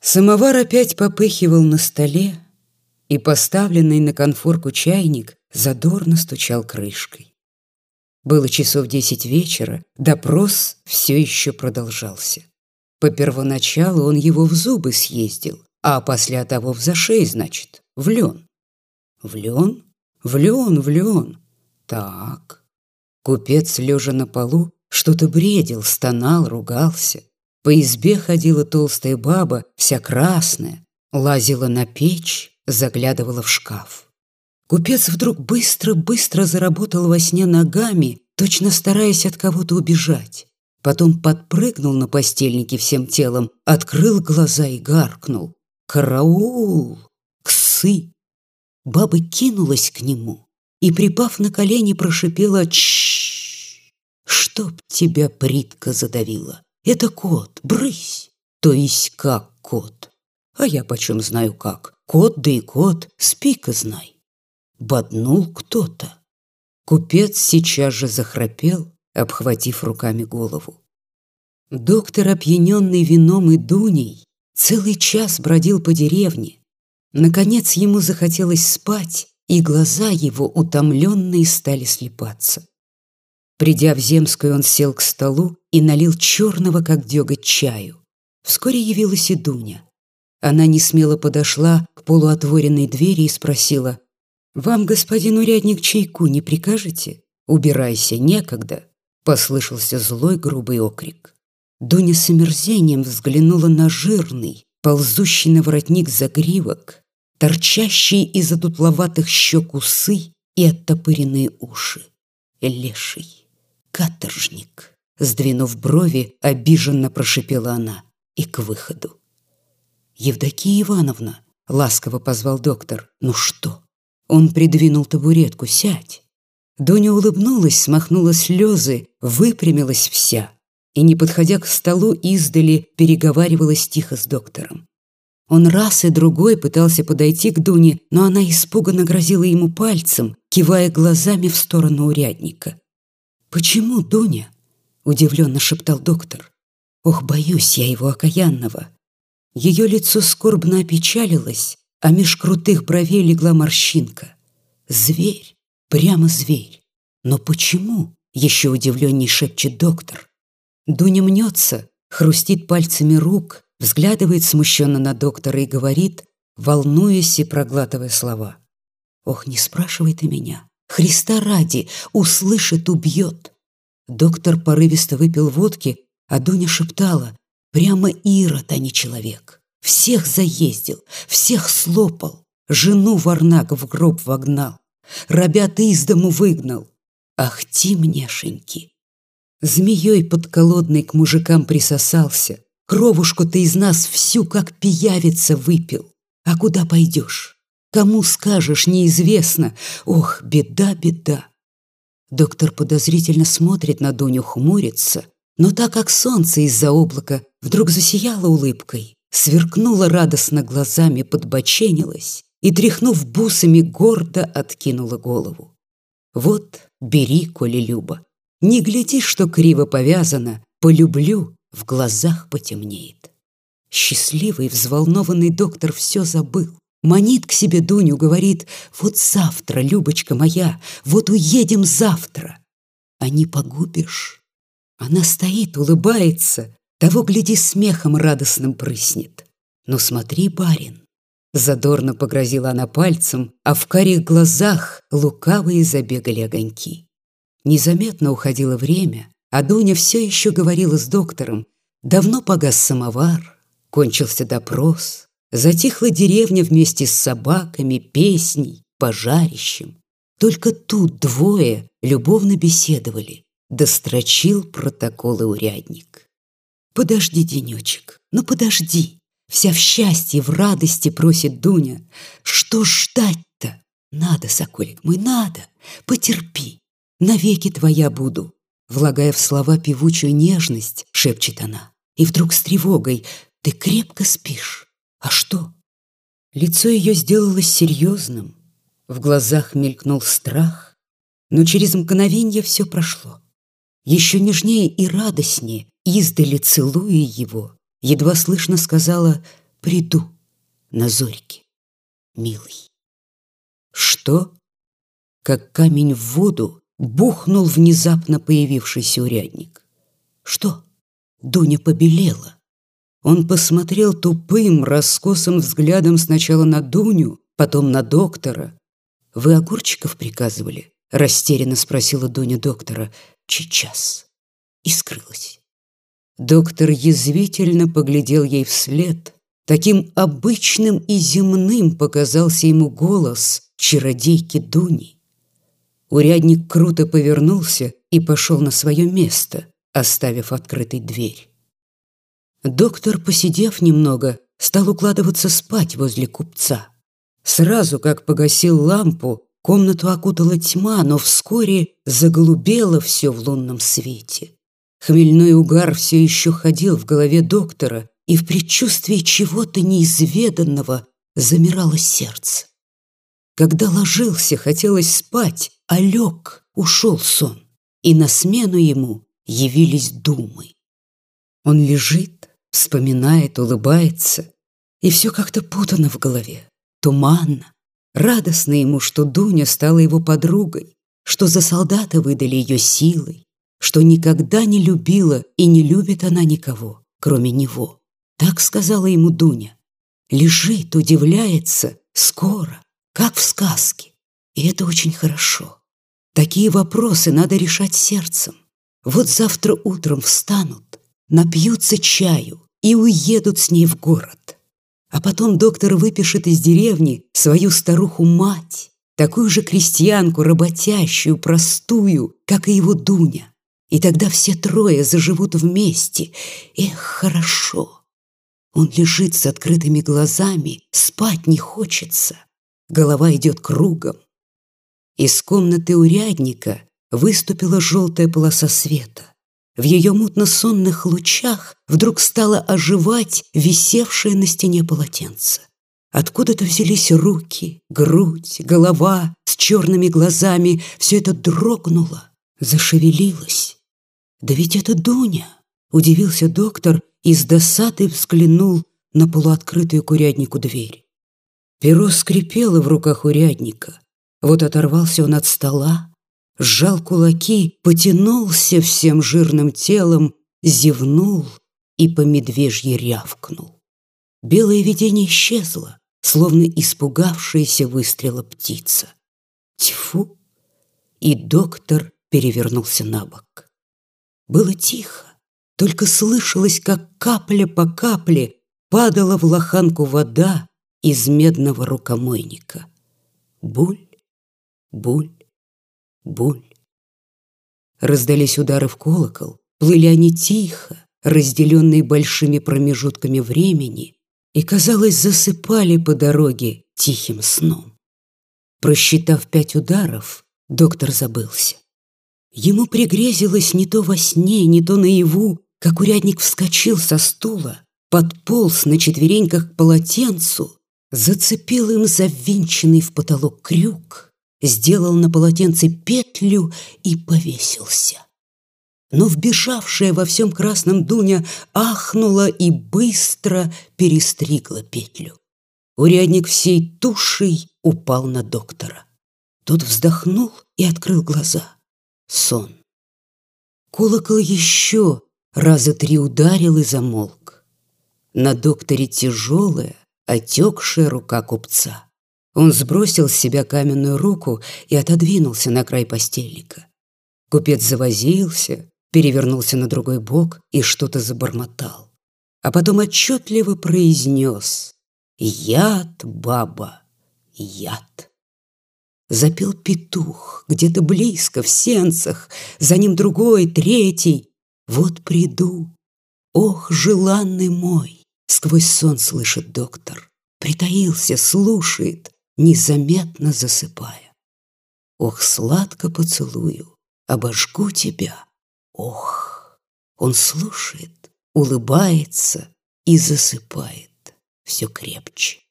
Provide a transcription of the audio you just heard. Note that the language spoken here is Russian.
Самовар опять попыхивал на столе, и поставленный на конфорку чайник задорно стучал крышкой. Было часов десять вечера, допрос все еще продолжался. По первоначалу он его в зубы съездил, а после того в зашей, значит, в лен. В лен? В лен, в лен. Так. Купец, лежа на полу, что-то бредил, стонал, ругался. По избе ходила толстая баба, вся красная, лазила на печь, заглядывала в шкаф. Купец вдруг быстро-быстро заработал во сне ногами, точно стараясь от кого-то убежать. Потом подпрыгнул на постельнике всем телом, открыл глаза и гаркнул. «Караул! Ксы!» Баба кинулась к нему и, припав на колени, прошипела «Чшшш! Чтоб тебя притка задавила!» Это кот, брысь. То есть как кот? А я почем знаю как? Кот да и кот, спи-ка знай. Боднул кто-то. Купец сейчас же захрапел, обхватив руками голову. Доктор, опьяненный вином и дуней, целый час бродил по деревне. Наконец ему захотелось спать, и глаза его, утомленные, стали слепаться. Придя в Земскую, он сел к столу и налил черного, как деготь, чаю. Вскоре явилась и Дуня. Она не смело подошла к полуотворенной двери и спросила, «Вам, господин урядник, чайку не прикажете? Убирайся, некогда!» Послышался злой грубый окрик. Дуня с омерзением взглянула на жирный, ползущий на воротник загривок, торчащие из-за дутловатых щек усы и оттопыренные уши. Леший каторжник!» Сдвинув брови, обиженно прошипела она и к выходу. «Евдокия Ивановна!» — ласково позвал доктор. «Ну что?» Он придвинул табуретку. «Сядь!» Доня улыбнулась, смахнула слезы, выпрямилась вся и, не подходя к столу издали, переговаривалась тихо с доктором. Он раз и другой пытался подойти к Дуне, но она испуганно грозила ему пальцем, кивая глазами в сторону урядника. «Почему, Дуня?» — удивленно шептал доктор. «Ох, боюсь я его окаянного». Ее лицо скорбно опечалилось, а меж крутых бровей легла морщинка. «Зверь, прямо зверь. Но почему?» — еще удивленней шепчет доктор. Дуня мнется, хрустит пальцами рук, взглядывает смущенно на доктора и говорит, волнуясь и проглатывая слова. «Ох, не спрашивай ты меня. Христа ради, услышит, убьет. Доктор порывисто выпил водки, а Дуня шептала, прямо Ирод, а не человек. Всех заездил, всех слопал, жену варнак в гроб вогнал, ребят из дому выгнал. Ах ти мнешеньки! Змеей подколодной к мужикам присосался, кровушку ты из нас всю, как пиявица, выпил. А куда пойдешь? Кому скажешь, неизвестно. Ох, беда, беда. Доктор подозрительно смотрит на Дуню, хмурится, но так как солнце из-за облака вдруг засияло улыбкой, сверкнуло радостно глазами, подбоченилась и, тряхнув бусами, гордо откинула голову. Вот, бери, коли люба. Не гляди, что криво повязано, полюблю, в глазах потемнеет. Счастливый, взволнованный доктор все забыл. Манит к себе Дуню, говорит, вот завтра, Любочка моя, вот уедем завтра. А не погубишь? Она стоит, улыбается, того, гляди, смехом радостным прыснет. Но смотри, барин, Задорно погрозила она пальцем, а в карих глазах лукавые забегали огоньки. Незаметно уходило время, а Дуня все еще говорила с доктором. Давно погас самовар, кончился допрос, Затихла деревня вместе с собаками, песней, пожарищем. Только тут двое любовно беседовали, дострочил протоколы урядник. «Подожди, денечек, ну подожди!» Вся в счастье, в радости просит Дуня. «Что ждать-то? Надо, соколик мой, надо! Потерпи! Навеки твоя буду!» Влагая в слова певучую нежность, шепчет она. И вдруг с тревогой «Ты крепко спишь?» А что? Лицо ее сделалось серьезным, в глазах мелькнул страх, но через мгновенье все прошло. Еще нежнее и радостнее, издали целуя его, едва слышно сказала приду на зорьке, милый. Что? Как камень в воду бухнул внезапно появившийся урядник. Что? Дуня побелела. Он посмотрел тупым, раскосым взглядом сначала на Дуню, потом на доктора. «Вы огурчиков приказывали?» — растерянно спросила Дуня доктора. «Сейчас». И скрылась. Доктор язвительно поглядел ей вслед. Таким обычным и земным показался ему голос чародейки Дуни. Урядник круто повернулся и пошел на свое место, оставив открытой дверь. Доктор, посидев немного, стал укладываться спать возле купца. Сразу, как погасил лампу, комнату окутала тьма, но вскоре заголубело все в лунном свете. Хмельной угар все еще ходил в голове доктора, и в предчувствии чего-то неизведанного замирало сердце. Когда ложился, хотелось спать, а лег, ушел сон, и на смену ему явились думы. Он лежит, вспоминает, улыбается, и все как-то путано в голове, туманно. Радостно ему, что Дуня стала его подругой, что за солдата выдали ее силой, что никогда не любила и не любит она никого, кроме него. Так сказала ему Дуня. Лежит, удивляется, скоро, как в сказке. И это очень хорошо. Такие вопросы надо решать сердцем. Вот завтра утром встанут, напьются чаю и уедут с ней в город. А потом доктор выпишет из деревни свою старуху-мать, такую же крестьянку, работящую, простую, как и его Дуня. И тогда все трое заживут вместе. Эх, хорошо. Он лежит с открытыми глазами, спать не хочется. Голова идет кругом. Из комнаты урядника выступила желтая полоса света. В ее мутно-сонных лучах вдруг стало оживать висевшее на стене полотенце. Откуда-то взялись руки, грудь, голова с черными глазами. Все это дрогнуло, зашевелилось. Да ведь это Дуня, удивился доктор и с досадой взглянул на полуоткрытую курятнику дверь. Перо скрипело в руках урядника. Вот оторвался он от стола, сжал кулаки, потянулся всем жирным телом, зевнул и по медвежье рявкнул. Белое видение исчезло, словно испугавшаяся выстрела птица. Тьфу! И доктор перевернулся на бок. Было тихо. Только слышалось, как капля по капле падала в лоханку вода из медного рукомойника. Буль, буль, буль. Раздались удары в колокол, плыли они тихо, разделенные большими промежутками времени, и, казалось, засыпали по дороге тихим сном. Просчитав пять ударов, доктор забылся. Ему пригрезилось не то во сне, не то наяву как урядник вскочил со стула, подполз на четвереньках к полотенцу, зацепил им завинченный в потолок крюк, сделал на полотенце петлю и повесился. Но вбежавшая во всем красном Дуня ахнула и быстро перестригла петлю. Урядник всей тушей упал на доктора. Тот вздохнул и открыл глаза. Сон. Колокол еще раза три ударил и замолк. На докторе тяжелая, отекшая рука купца. Он сбросил с себя каменную руку и отодвинулся на край постельника. Купец завозился, перевернулся на другой бок и что-то забормотал. А потом отчетливо произнес «Яд, баба, яд». Запел петух где-то близко, в сенцах, за ним другой, третий. Вот приду. Ох, желанный мой, сквозь сон слышит доктор. Притаился, слушает, незаметно засыпая. Ох, сладко поцелую, обожгу тебя. Ох, он слушает, улыбается и засыпает все крепче.